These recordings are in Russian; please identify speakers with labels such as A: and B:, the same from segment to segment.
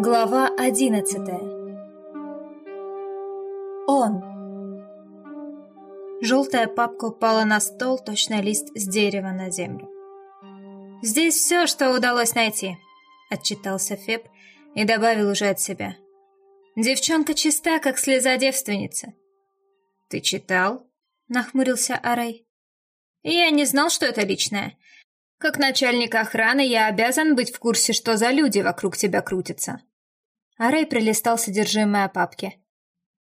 A: Глава одиннадцатая Он Желтая папка упала на стол, точно лист с дерева на землю. «Здесь все, что удалось найти», — отчитался Феб и добавил уже от себя. «Девчонка чиста, как слеза девственницы». «Ты читал?» — нахмурился Арай. «Я не знал, что это личное. Как начальник охраны я обязан быть в курсе, что за люди вокруг тебя крутятся. А Рэй пролистал содержимое папки.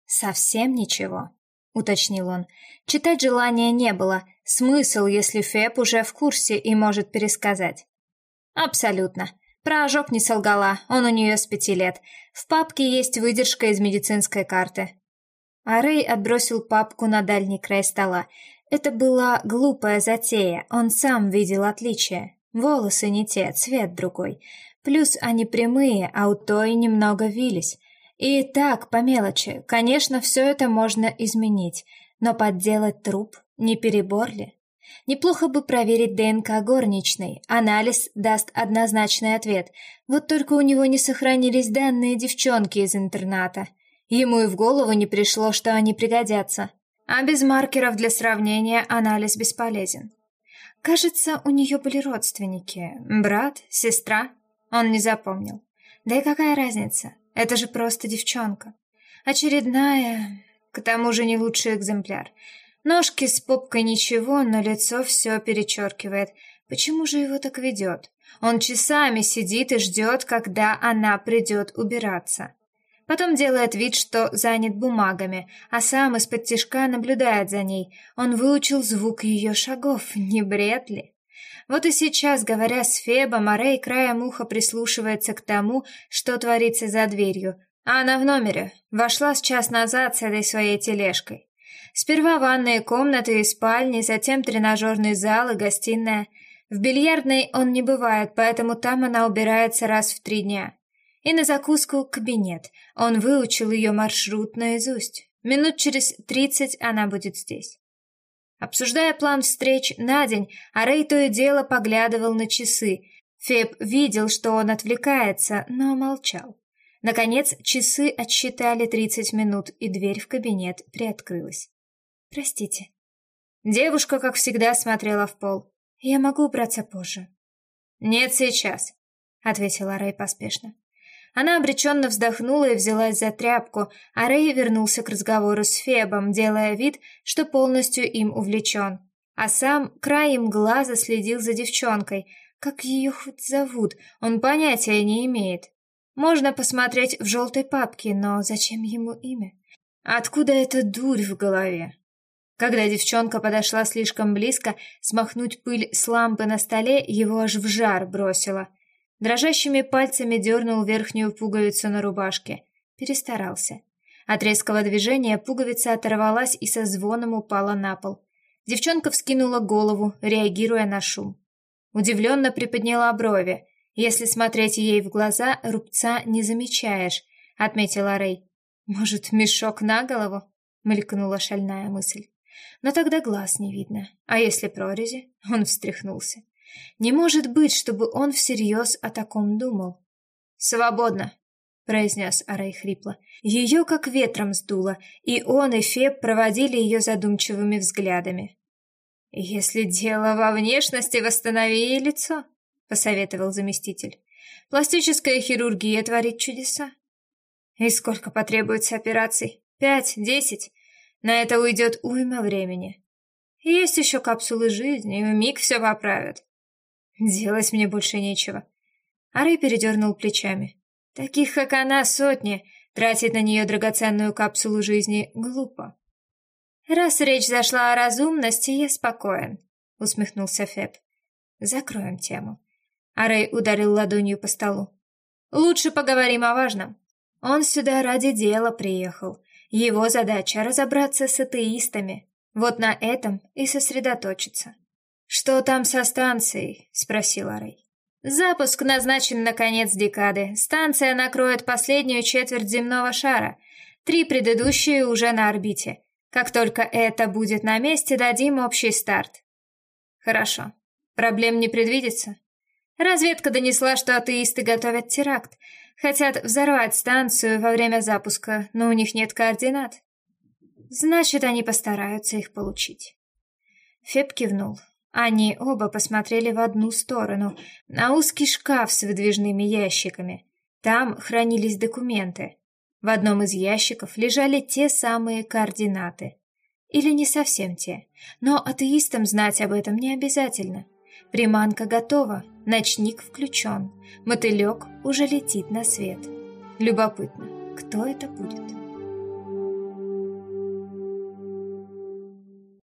A: Совсем ничего, уточнил он. Читать желания не было. Смысл, если Фэб уже в курсе и может пересказать. Абсолютно. Про ожог не солгала, он у нее с пяти лет. В папке есть выдержка из медицинской карты. А Рэй отбросил папку на дальний край стола. Это была глупая затея, он сам видел отличия. Волосы не те, цвет другой. Плюс они прямые, а у той немного вились. И так, по мелочи, конечно, все это можно изменить, но подделать труп не перебор ли? Неплохо бы проверить ДНК горничной. Анализ даст однозначный ответ. Вот только у него не сохранились данные девчонки из интерната. Ему и в голову не пришло, что они пригодятся. А без маркеров для сравнения анализ бесполезен. Кажется, у нее были родственники. Брат, сестра. Он не запомнил. Да и какая разница? Это же просто девчонка. Очередная, к тому же не лучший экземпляр. Ножки с попкой ничего, но лицо все перечеркивает. Почему же его так ведет? Он часами сидит и ждет, когда она придет убираться. Потом делает вид, что занят бумагами, а сам из-под тишка наблюдает за ней. Он выучил звук ее шагов, не бред ли? Вот и сейчас, говоря с Фебом, Арей краем уха прислушивается к тому, что творится за дверью. А она в номере. Вошла с час назад с этой своей тележкой. Сперва ванные комнаты и спальни, затем тренажерный зал и гостиная. В бильярдной он не бывает, поэтому там она убирается раз в три дня. И на закуску кабинет. Он выучил ее маршрут наизусть. Минут через тридцать она будет здесь. Обсуждая план встреч на день, Арей то и дело поглядывал на часы. Феб видел, что он отвлекается, но молчал. Наконец, часы отсчитали тридцать минут, и дверь в кабинет приоткрылась. «Простите». Девушка, как всегда, смотрела в пол. «Я могу убраться позже». «Нет, сейчас», — ответила Рэй поспешно. Она обреченно вздохнула и взялась за тряпку, а Рэй вернулся к разговору с Фебом, делая вид, что полностью им увлечен. А сам краем глаза следил за девчонкой. Как ее хоть зовут, он понятия не имеет. Можно посмотреть в желтой папке, но зачем ему имя? Откуда эта дурь в голове? Когда девчонка подошла слишком близко, смахнуть пыль с лампы на столе его аж в жар бросило. Дрожащими пальцами дернул верхнюю пуговицу на рубашке. Перестарался. От резкого движения пуговица оторвалась и со звоном упала на пол. Девчонка вскинула голову, реагируя на шум. Удивленно приподняла брови. Если смотреть ей в глаза, рубца не замечаешь, отметила Рэй. Может, мешок на голову? мелькнула шальная мысль. Но тогда глаз не видно. А если прорези? Он встряхнулся. Не может быть, чтобы он всерьез о таком думал. «Свободно», — произнес Арай хрипло. Ее как ветром сдуло, и он и Феб проводили ее задумчивыми взглядами. «Если дело во внешности, восстанови лицо», — посоветовал заместитель. «Пластическая хирургия творит чудеса». «И сколько потребуется операций? Пять, десять? На это уйдет уйма времени. Есть еще капсулы жизни, и миг все поправят. Делать мне больше нечего. Арей передернул плечами. Таких, как она, сотни. Тратить на нее драгоценную капсулу жизни глупо. Раз речь зашла о разумности, я спокоен, усмехнулся Феб. Закроем тему. Арей ударил ладонью по столу. Лучше поговорим о важном. Он сюда ради дела приехал. Его задача разобраться с атеистами. Вот на этом и сосредоточиться. «Что там со станцией?» — спросила Рэй. «Запуск назначен на конец декады. Станция накроет последнюю четверть земного шара. Три предыдущие уже на орбите. Как только это будет на месте, дадим общий старт». «Хорошо. Проблем не предвидится?» Разведка донесла, что атеисты готовят теракт. Хотят взорвать станцию во время запуска, но у них нет координат. Значит, они постараются их получить. Феб кивнул. Они оба посмотрели в одну сторону, на узкий шкаф с выдвижными ящиками. Там хранились документы. В одном из ящиков лежали те самые координаты. Или не совсем те. Но атеистам знать об этом не обязательно. Приманка готова, ночник включен, мотылек уже летит на свет. Любопытно, кто это будет?